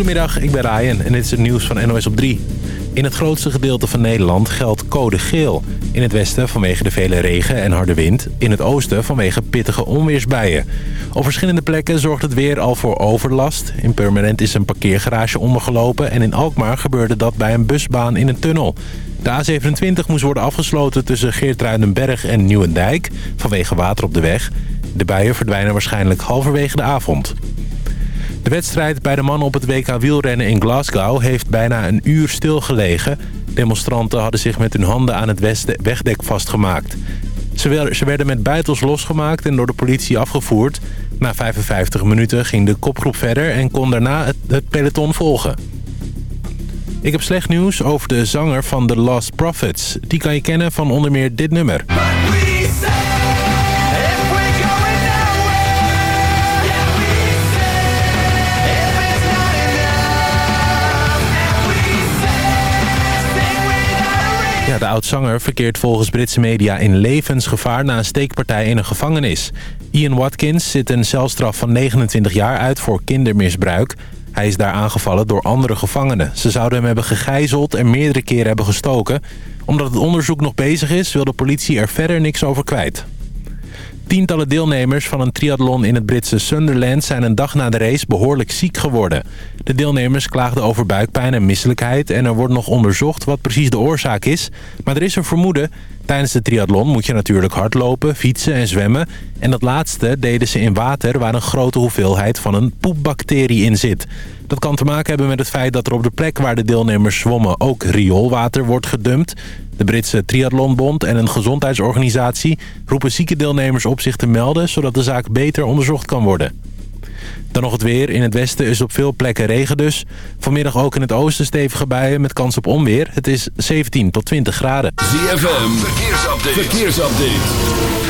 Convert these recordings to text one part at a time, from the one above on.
Goedemiddag, ik ben Ryan en dit is het nieuws van NOS op 3. In het grootste gedeelte van Nederland geldt code geel. In het westen vanwege de vele regen en harde wind. In het oosten vanwege pittige onweersbuien. Op verschillende plekken zorgt het weer al voor overlast. In Permanent is een parkeergarage ondergelopen... en in Alkmaar gebeurde dat bij een busbaan in een tunnel. De A27 moest worden afgesloten tussen Geertruidenberg en Nieuwendijk... vanwege water op de weg. De buien verdwijnen waarschijnlijk halverwege de avond. De wedstrijd bij de mannen op het WK wielrennen in Glasgow heeft bijna een uur stilgelegen. Demonstranten hadden zich met hun handen aan het wegdek vastgemaakt. Ze werden met buitels losgemaakt en door de politie afgevoerd. Na 55 minuten ging de kopgroep verder en kon daarna het, peloton volgen. Ik heb slecht nieuws over de zanger van The Lost Prophets. Die kan je kennen van onder meer dit nummer. Oud-zanger verkeert volgens Britse media in levensgevaar... na een steekpartij in een gevangenis. Ian Watkins zit een celstraf van 29 jaar uit voor kindermisbruik. Hij is daar aangevallen door andere gevangenen. Ze zouden hem hebben gegijzeld en meerdere keren hebben gestoken. Omdat het onderzoek nog bezig is, wil de politie er verder niks over kwijt. Tientallen deelnemers van een triathlon in het Britse Sunderland... zijn een dag na de race behoorlijk ziek geworden. De deelnemers klaagden over buikpijn en misselijkheid... en er wordt nog onderzocht wat precies de oorzaak is. Maar er is een vermoeden. Tijdens de triathlon moet je natuurlijk hardlopen, fietsen en zwemmen. En dat laatste deden ze in water waar een grote hoeveelheid van een poepbacterie in zit. Dat kan te maken hebben met het feit dat er op de plek waar de deelnemers zwommen ook rioolwater wordt gedumpt. De Britse Triathlonbond en een gezondheidsorganisatie roepen zieke deelnemers op zich te melden... zodat de zaak beter onderzocht kan worden. Dan nog het weer. In het westen is op veel plekken regen dus. Vanmiddag ook in het oosten stevige buien met kans op onweer. Het is 17 tot 20 graden. ZFM, verkeersupdate. verkeersupdate.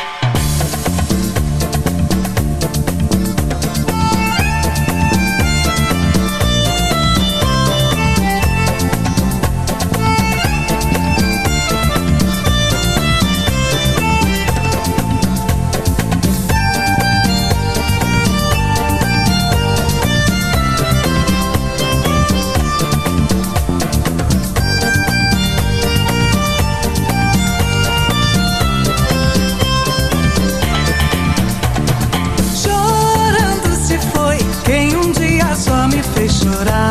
llorar.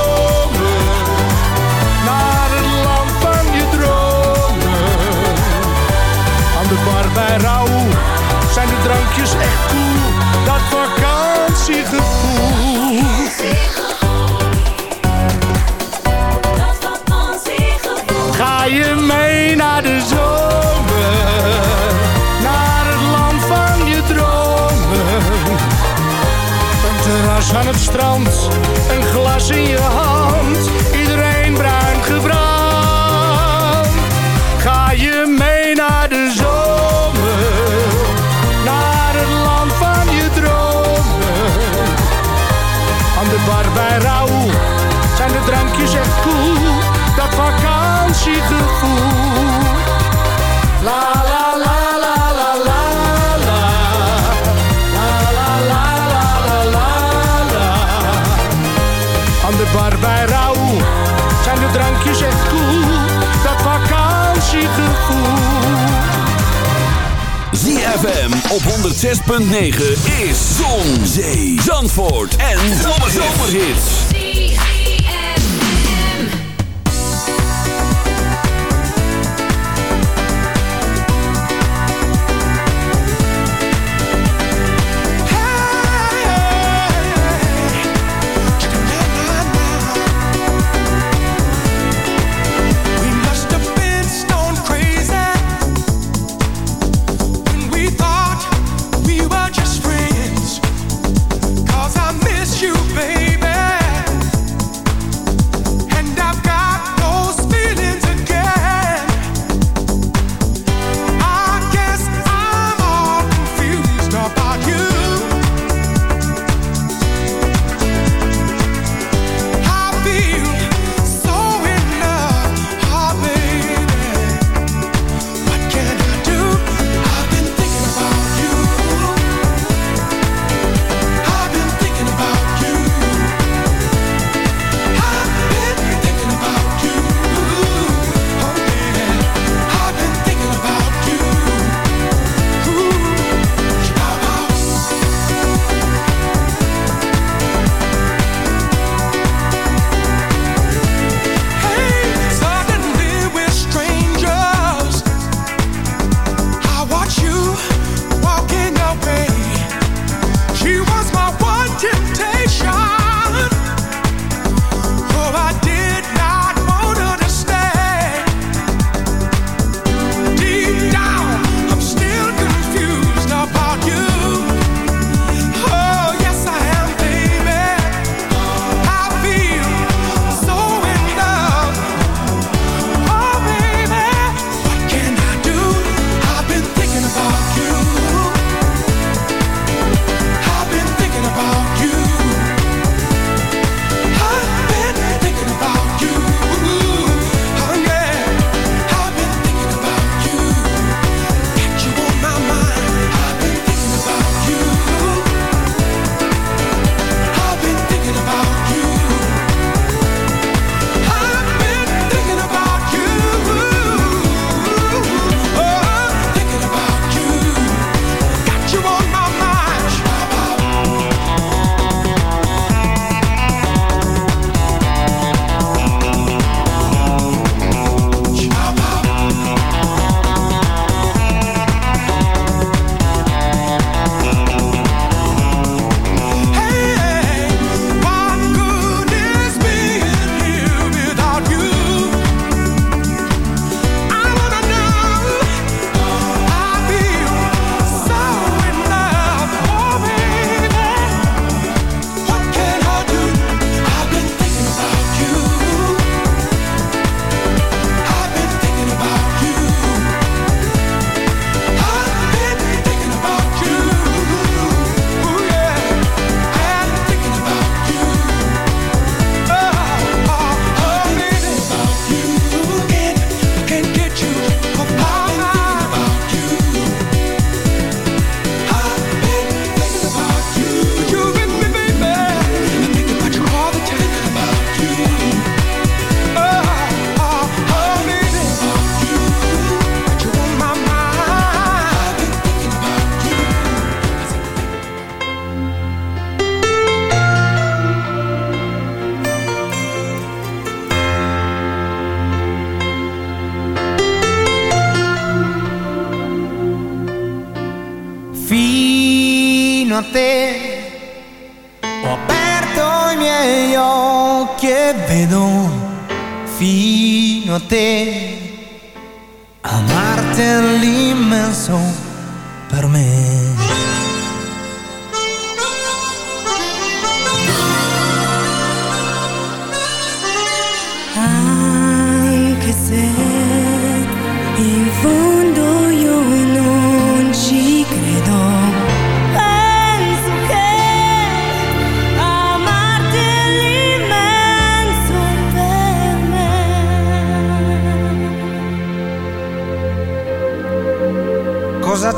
drankjes echt cool, dat vakantiegevoel. Ga je mee naar de zomer, naar het land van je dromen. Een terras aan het strand, een glas in je hand, drankjes echt cool, dat vakantiegevoel. La la la bar bij Raoul zijn de drankjes echt cool, dat vakantiegevoel. ZFM op 106.9 is Zon, Zee, Zandvoort en Zomerhits.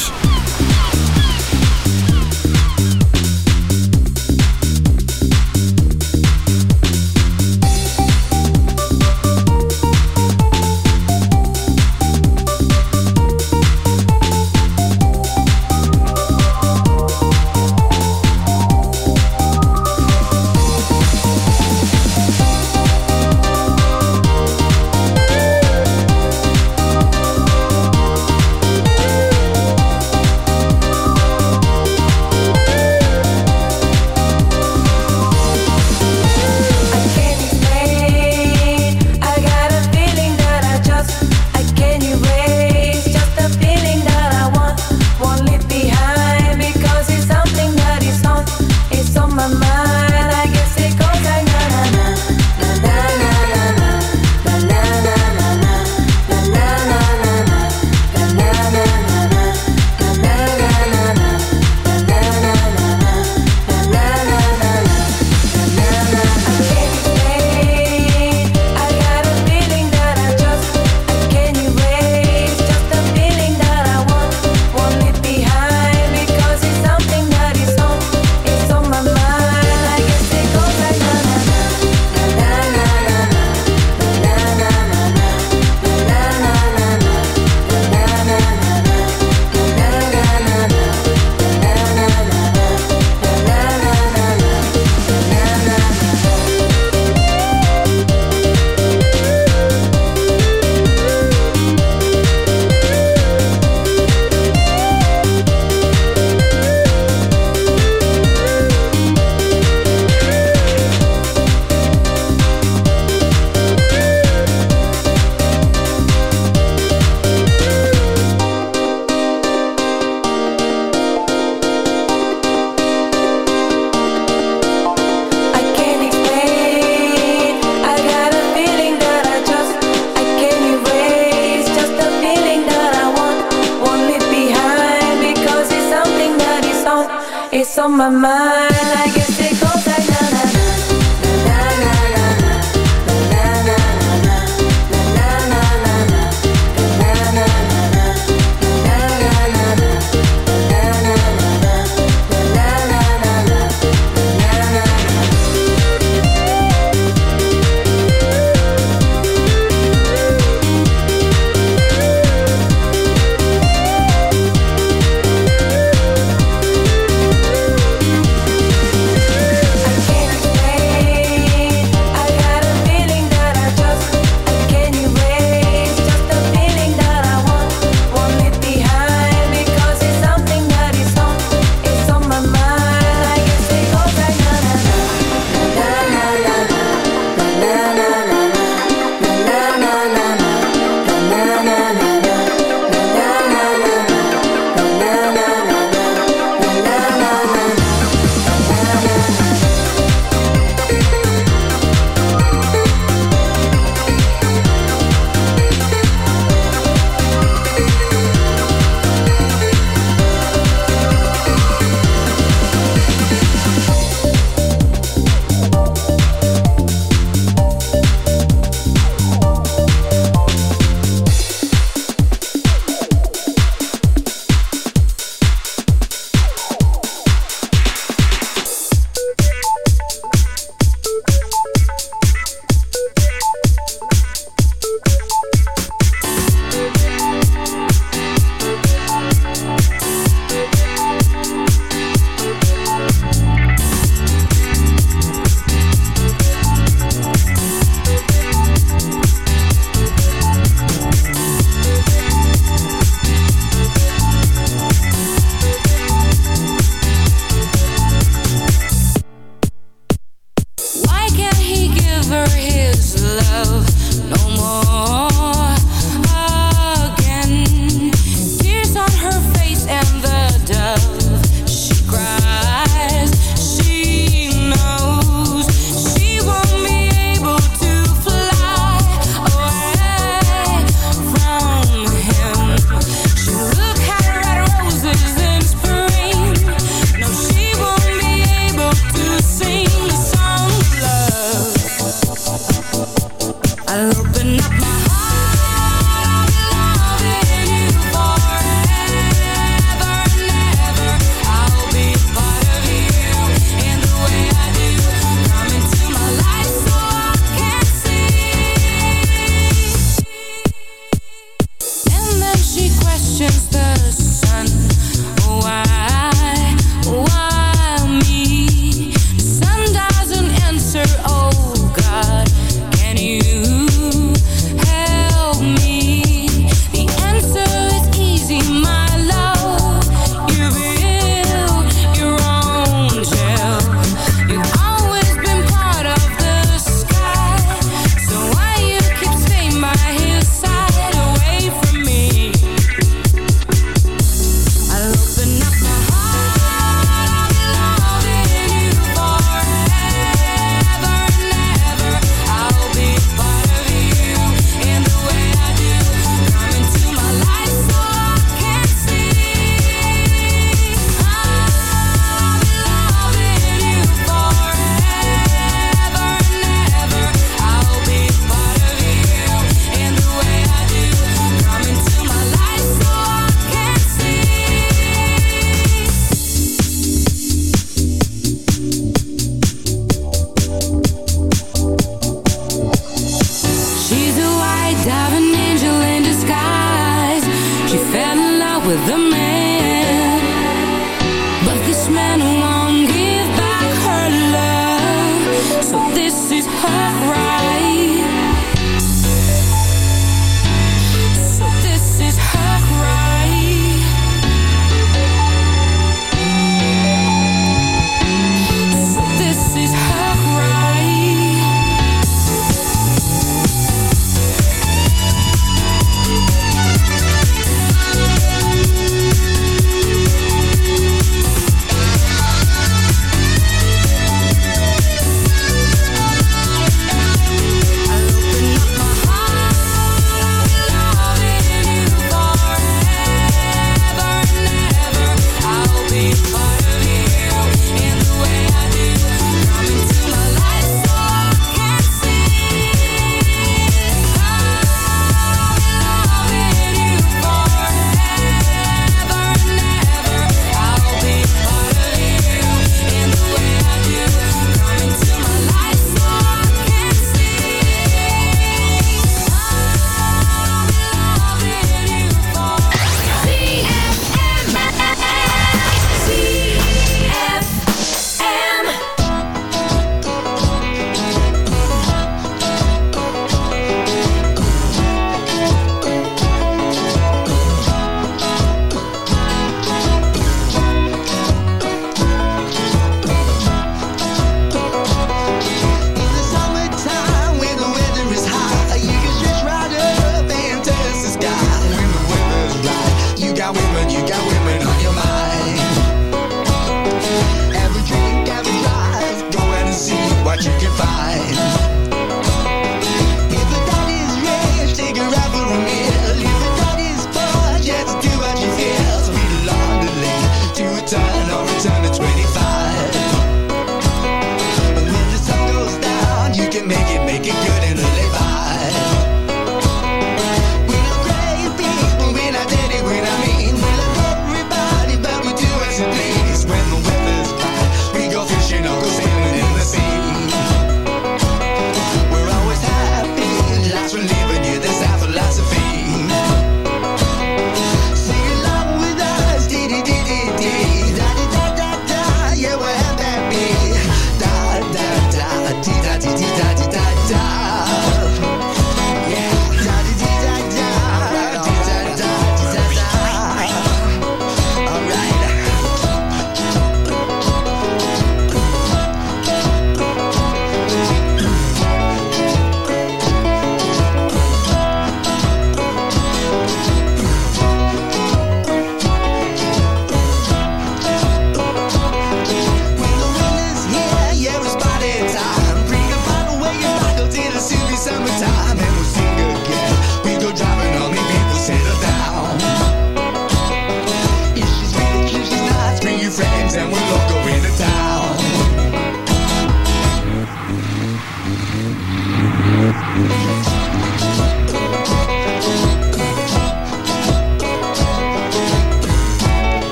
Zomerhits. mamá.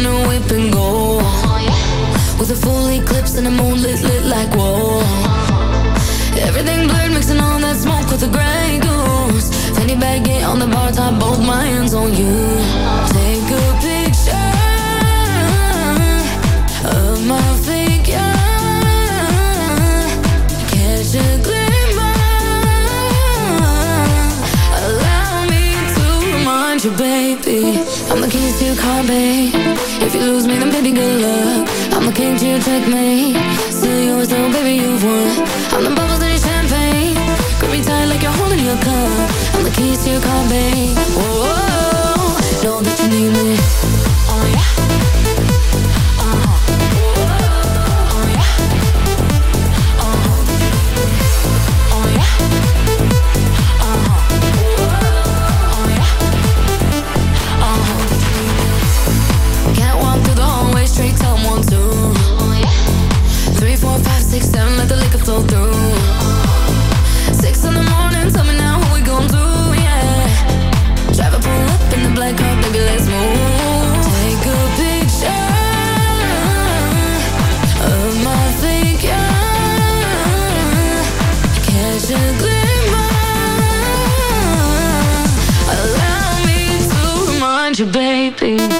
in a whip and go With a full eclipse and a moon lit lit like whoa Everything blurred, mixing all that smoke with the gray goose. Fanny baggy on the bar top, both my hands on you. So you always don't baby you want. I'm the bubbles and champagne. Come redirect like you're holding your cup. I'm the keys to your car, babe. baby.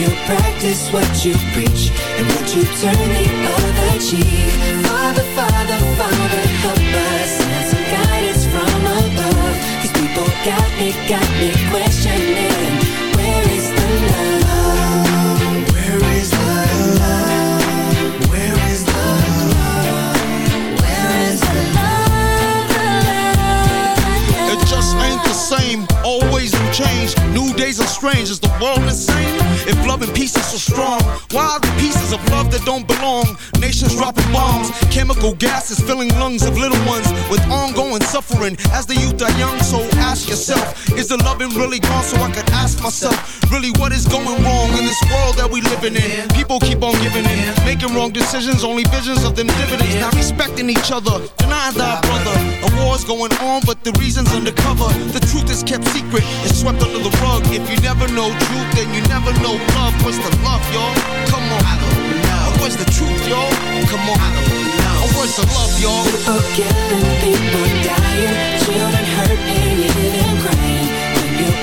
You practice what you preach and what you turn the other cheek. Father, Father, Father, help us. Send some guidance from above. These people got me, got me questioning. Where is the love? Where is the love? Where is the love? Where is the love? It just ain't the same. Always new change. New days are strange. Is the world insane? If love and peace is so strong, why are the pieces of love that don't belong? Nations dropping bombs, chemical gases filling lungs of little ones with ongoing suffering as the youth are young. So ask yourself, the loving really gone? So I could ask myself, really, what is going wrong in this world that we living in? People keep on giving in, making wrong decisions, only visions of them dividends. Not respecting each other, denying thy brother. A war's going on, but the reason's undercover. The truth is kept secret, it's swept under the rug. If you never know truth, then you never know love. What's the love, y'all? Come on. I don't know. What's the truth, y'all? Come on. I don't know. What's the love, y'all? People killing, people dying, children hurt and you hear them crying.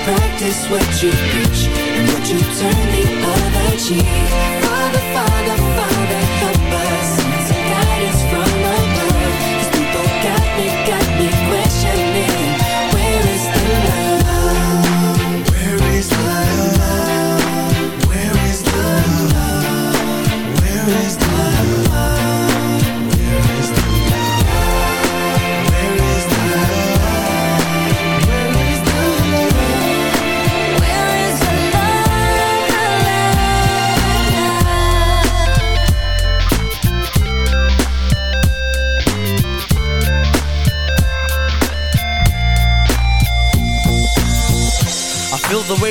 Practice what you preach and what you turn the other cheek. Father, Father, Father, help us.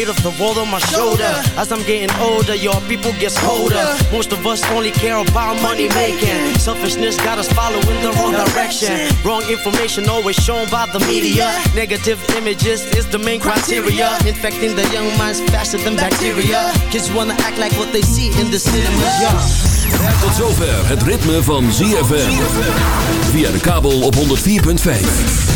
Weight of the world on my shoulder. As I'm getting older, your people gets colder. Most of us only care about money making. Selfishness got us following the wrong direction. Wrong information always shown by the media. Negative images is the main criteria. Infecting the young minds faster than bacteria. Kids wanna act like what they see in the cinema. Yeah. Tot zover het ritme van ZFM. Via de kabel op 104.5.